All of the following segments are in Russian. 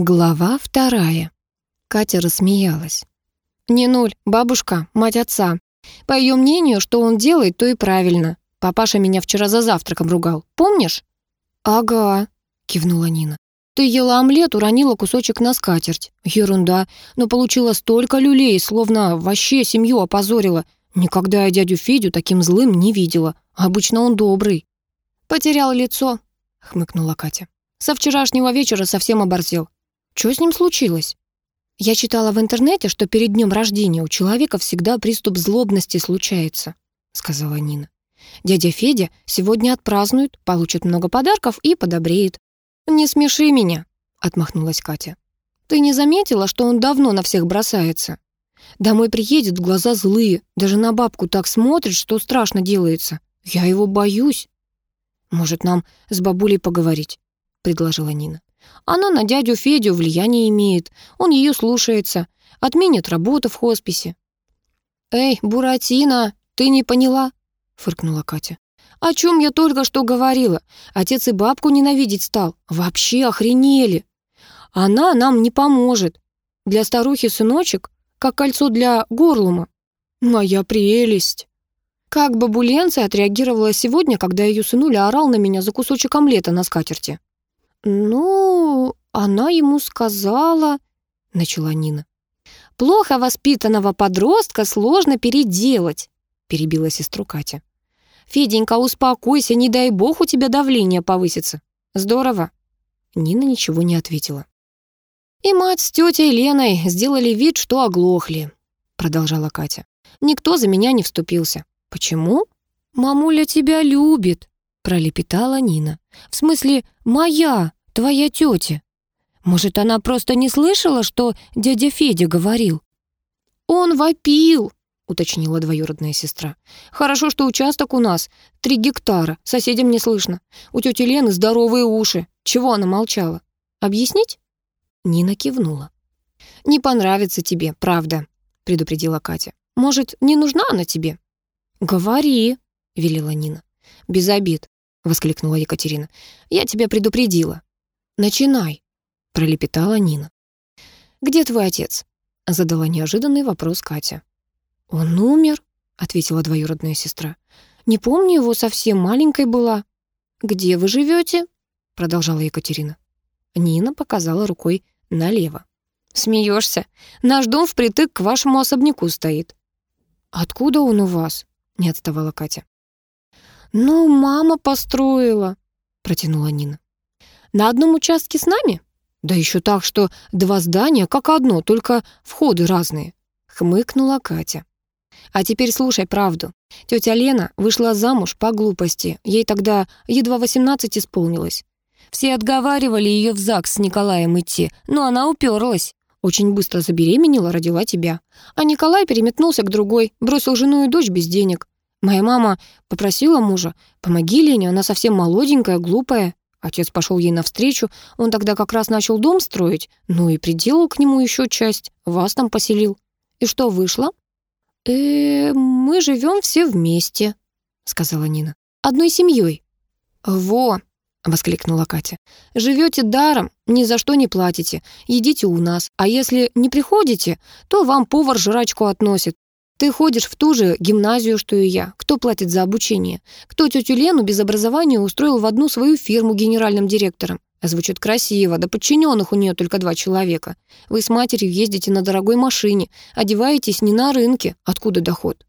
Глава вторая. Катя рассмеялась. «Не нуль, бабушка, мать отца. По ее мнению, что он делает, то и правильно. Папаша меня вчера за завтраком ругал. Помнишь?» «Ага», — кивнула Нина. «Ты ела омлет, уронила кусочек на скатерть. Ерунда, но получила столько люлей, словно вообще семью опозорила. Никогда я дядю Федю таким злым не видела. Обычно он добрый». «Потерял лицо», — хмыкнула Катя. «Со вчерашнего вечера совсем оборзел. Что с ним случилось?» «Я читала в интернете, что перед днем рождения у человека всегда приступ злобности случается», — сказала Нина. «Дядя Федя сегодня отпразднует, получит много подарков и подобреет». «Не смеши меня», — отмахнулась Катя. «Ты не заметила, что он давно на всех бросается? Домой приедет, глаза злые, даже на бабку так смотрит, что страшно делается. Я его боюсь». «Может, нам с бабулей поговорить?» — предложила Нина. Она на дядю Федю влияние имеет, он ее слушается, отменит работу в хосписе. «Эй, Буратино, ты не поняла?» — фыркнула Катя. «О чем я только что говорила? Отец и бабку ненавидеть стал. Вообще охренели. Она нам не поможет. Для старухи сыночек, как кольцо для горлума. Моя прелесть!» Как бабуленция отреагировала сегодня, когда ее сынуля орал на меня за кусочек омлета на скатерти? «Ну, она ему сказала...» — начала Нина. «Плохо воспитанного подростка сложно переделать», — перебила сестру Катя. «Феденька, успокойся, не дай бог у тебя давление повысится. Здорово». Нина ничего не ответила. «И мать с тетей Леной сделали вид, что оглохли», — продолжала Катя. «Никто за меня не вступился. Почему?» «Мамуля тебя любит», — пролепетала Нина. «В смысле, моя, твоя тетя. Может, она просто не слышала, что дядя Федя говорил?» «Он вопил», — уточнила двоюродная сестра. «Хорошо, что участок у нас три гектара, соседям не слышно. У тети Лены здоровые уши. Чего она молчала? Объяснить?» Нина кивнула. «Не понравится тебе, правда», — предупредила Катя. «Может, не нужна она тебе?» «Говори», — велела Нина. «Без обид», — воскликнула Екатерина. «Я тебя предупредила». «Начинай», — пролепетала Нина. «Где твой отец?» — задала неожиданный вопрос Катя. «Он умер», — ответила двоюродная сестра. «Не помню его, совсем маленькой была». «Где вы живете?» — продолжала Екатерина. Нина показала рукой налево. «Смеешься? Наш дом впритык к вашему особняку стоит». «Откуда он у вас?» — не отставала Катя. «Ну, мама построила», — протянула Нина. На одном участке с нами? Да еще так, что два здания как одно, только входы разные. Хмыкнула Катя. А теперь слушай правду. Тетя Лена вышла замуж по глупости. Ей тогда едва 18 исполнилось. Все отговаривали ее в ЗАГС с Николаем идти, но она уперлась. Очень быстро забеременела, родила тебя. А Николай переметнулся к другой, бросил жену и дочь без денег. Моя мама попросила мужа, помоги Лене, она совсем молоденькая, глупая. Отец пошел ей навстречу, он тогда как раз начал дом строить, ну и приделал к нему еще часть, вас там поселил. И что вышло? э мы живем все вместе», — сказала Нина. «Одной семьей». «Во!» — воскликнула Катя. «Живете даром, ни за что не платите, едите у нас, а если не приходите, то вам повар жрачку относит. Ты ходишь в ту же гимназию, что и я. Кто платит за обучение? Кто тетю Лену без образования устроил в одну свою фирму генеральным директором? Звучит красиво, да подчиненных у нее только два человека. Вы с матерью ездите на дорогой машине, одеваетесь не на рынке. Откуда доход?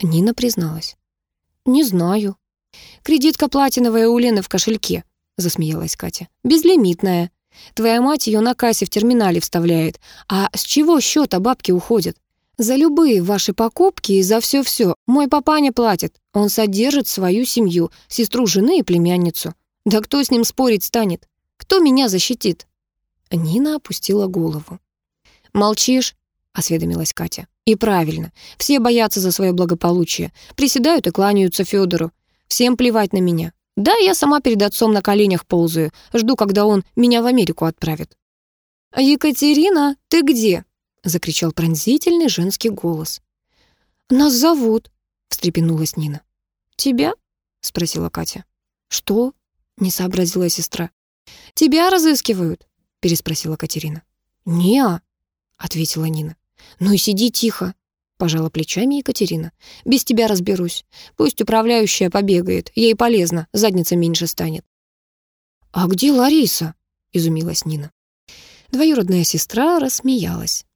Нина призналась. Не знаю. Кредитка платиновая у Лены в кошельке, засмеялась Катя. Безлимитная. Твоя мать ее на кассе в терминале вставляет. А с чего счета бабки уходят? За любые ваши покупки и за все-все мой папа не платит. Он содержит свою семью, сестру жены и племянницу. Да кто с ним спорить станет? Кто меня защитит?» Нина опустила голову. «Молчишь?» — осведомилась Катя. «И правильно. Все боятся за свое благополучие. Приседают и кланяются Федору. Всем плевать на меня. Да, я сама перед отцом на коленях ползаю. Жду, когда он меня в Америку отправит». «Екатерина, ты где?» — закричал пронзительный женский голос. «Нас зовут», — встрепенулась Нина. «Тебя?» — спросила Катя. «Что?» — не сообразила сестра. «Тебя разыскивают». — переспросила Катерина. «Не-а», ответила Нина. «Ну и сиди тихо», — пожала плечами Екатерина. «Без тебя разберусь. Пусть управляющая побегает, ей полезно, задница меньше станет». «А где Лариса?» — изумилась Нина. Двоюродная сестра рассмеялась.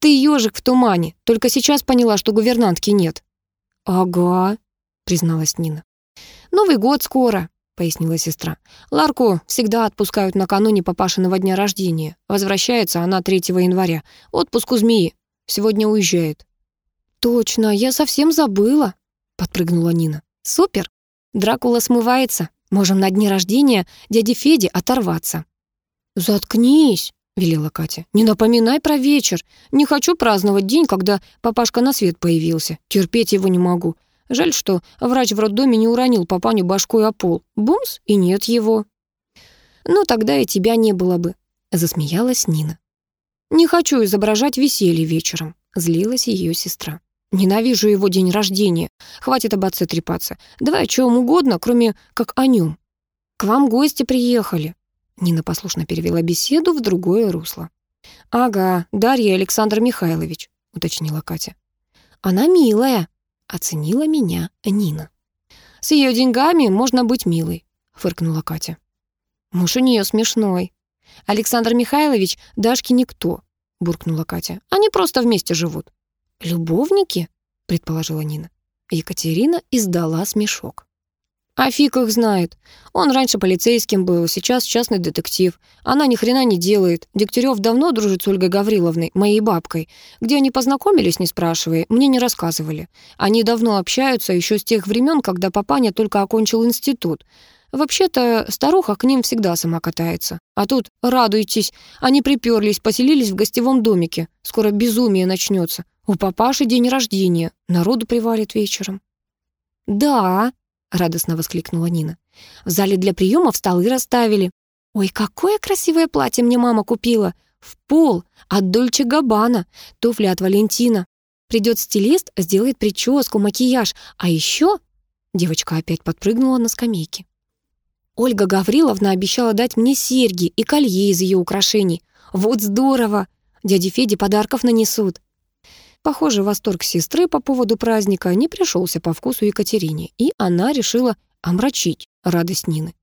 «Ты ежик в тумане, только сейчас поняла, что гувернантки нет». «Ага», — призналась Нина. «Новый год скоро», — пояснила сестра. «Ларку всегда отпускают накануне папашиного дня рождения. Возвращается она 3 января. Отпуск у змеи. Сегодня уезжает». «Точно, я совсем забыла», — подпрыгнула Нина. «Супер! Дракула смывается. Можем на дне рождения дяди Феди оторваться». «Заткнись», — велела Катя. «Не напоминай про вечер. Не хочу праздновать день, когда папашка на свет появился. Терпеть его не могу. Жаль, что врач в роддоме не уронил папаню башкой о пол. Бумс, и нет его». «Ну, тогда и тебя не было бы», — засмеялась Нина. «Не хочу изображать веселье вечером», — злилась ее сестра. «Ненавижу его день рождения. Хватит об отце трепаться. Давай о чем угодно, кроме как о нем. К вам гости приехали». Нина послушно перевела беседу в другое русло. «Ага, Дарья Александр Михайлович», — уточнила Катя. «Она милая», — оценила меня Нина. «С ее деньгами можно быть милой», — фыркнула Катя. «Муж у нее смешной. Александр Михайлович Дашки никто», — буркнула Катя. «Они просто вместе живут». «Любовники?» — предположила Нина. Екатерина издала смешок. А фиг их знает. Он раньше полицейским был, сейчас частный детектив. Она ни хрена не делает. Дегтярев давно дружит с Ольгой Гавриловной, моей бабкой. Где они познакомились, не спрашивай, мне не рассказывали. Они давно общаются, еще с тех времен, когда папаня только окончил институт. Вообще-то старуха к ним всегда сама катается. А тут, радуйтесь, они приперлись, поселились в гостевом домике. Скоро безумие начнется. У папаши день рождения, народу привалит вечером. «Да», — радостно воскликнула Нина. «В зале для приемов столы расставили. Ой, какое красивое платье мне мама купила! В пол, от Дольче Габбана, туфли от Валентина. Придет стилист, сделает прическу, макияж, а еще...» Девочка опять подпрыгнула на скамейке. Ольга Гавриловна обещала дать мне серьги и колье из ее украшений. Вот здорово! Дяде Феде подарков нанесут. Похоже, восторг сестры по поводу праздника не пришелся по вкусу Екатерине, и она решила омрачить радость Нины.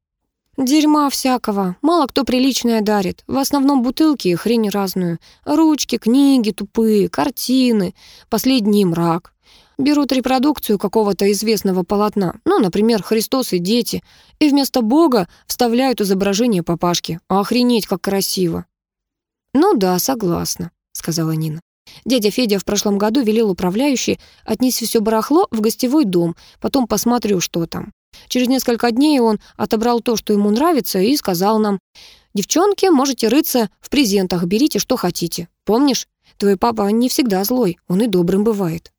«Дерьма всякого. Мало кто приличное дарит. В основном бутылки и хрень разную. Ручки, книги тупые, картины. Последний мрак. Берут репродукцию какого-то известного полотна, ну, например, «Христос и дети», и вместо Бога вставляют изображение папашки. Охренеть, как красиво. «Ну да, согласна», — сказала Нина. Дядя Федя в прошлом году велел управляющей отнести все барахло в гостевой дом, потом посмотрю, что там. Через несколько дней он отобрал то, что ему нравится, и сказал нам, «Девчонки, можете рыться в презентах, берите, что хотите. Помнишь, твой папа не всегда злой, он и добрым бывает».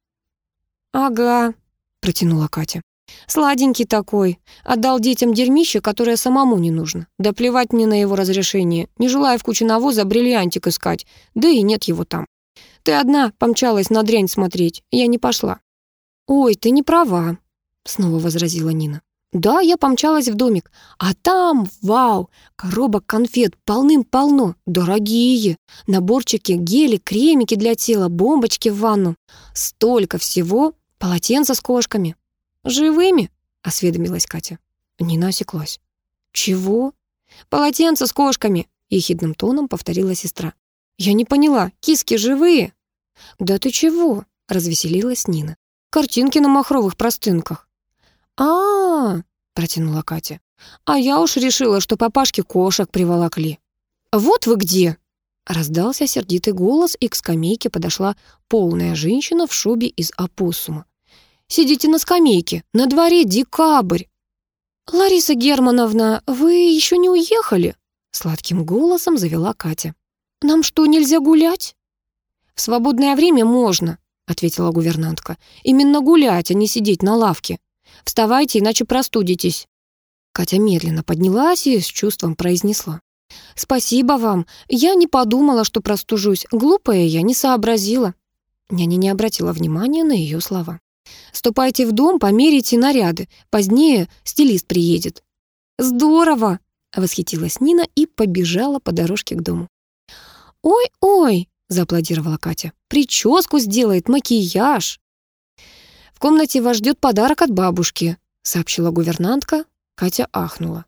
«Ага», — протянула Катя. «Сладенький такой. Отдал детям дерьмище, которое самому не нужно. Да плевать мне на его разрешение. Не желая в куче навоза бриллиантик искать. Да и нет его там. Ты одна помчалась на дрянь смотреть, я не пошла». «Ой, ты не права», — снова возразила Нина. «Да, я помчалась в домик, а там, вау, коробок конфет полным-полно, дорогие, наборчики, гели, кремики для тела, бомбочки в ванну. Столько всего, полотенца с кошками». «Живыми?» — осведомилась Катя. Нина осеклась. «Чего?» «Полотенца с кошками», — ехидным тоном повторила сестра. «Я не поняла, киски живые?» «Да ты чего?» — развеселилась Нина. «Картинки на махровых простынках». «А-а-а!» — протянула Катя. «А я уж решила, что папашки кошек приволокли». «Вот вы где!» Раздался сердитый голос, и к скамейке подошла полная женщина в шубе из опоссума. «Сидите на скамейке, на дворе декабрь!» «Лариса Германовна, вы еще не уехали?» Сладким голосом завела Катя. «Нам что, нельзя гулять?» «В свободное время можно», — ответила гувернантка. «Именно гулять, а не сидеть на лавке. Вставайте, иначе простудитесь». Катя медленно поднялась и с чувством произнесла. «Спасибо вам. Я не подумала, что простужусь. Глупая я, не сообразила». Няня не обратила внимания на ее слова. «Ступайте в дом, померите наряды. Позднее стилист приедет». «Здорово!» Восхитилась Нина и побежала по дорожке к дому. «Ой-ой!» — зааплодировала Катя. «Прическу сделает, макияж!» «В комнате вас ждет подарок от бабушки», — сообщила гувернантка. Катя ахнула.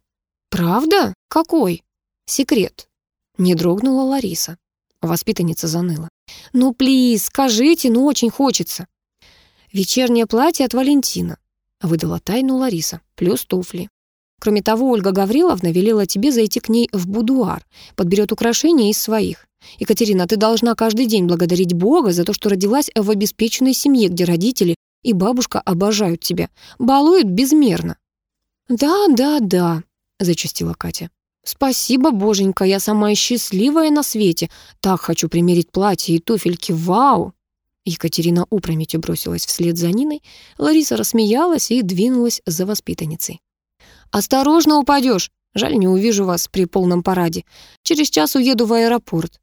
«Правда? Какой?» «Секрет». Не дрогнула Лариса. Воспитанница заныла. «Ну, плиз, скажите, ну очень хочется». «Вечернее платье от Валентина», — выдала тайну Лариса, плюс туфли. Кроме того, Ольга Гавриловна велела тебе зайти к ней в будуар, подберет украшения из своих. Екатерина, ты должна каждый день благодарить Бога за то, что родилась в обеспеченной семье, где родители и бабушка обожают тебя, балуют безмерно. «Да, да, да», — зачастила Катя. «Спасибо, боженька, я самая счастливая на свете. Так хочу примерить платье и туфельки, вау!» Екатерина опрометью бросилась вслед за Ниной, Лариса рассмеялась и двинулась за воспитанницей. «Осторожно упадешь! Жаль, не увижу вас при полном параде. Через час уеду в аэропорт.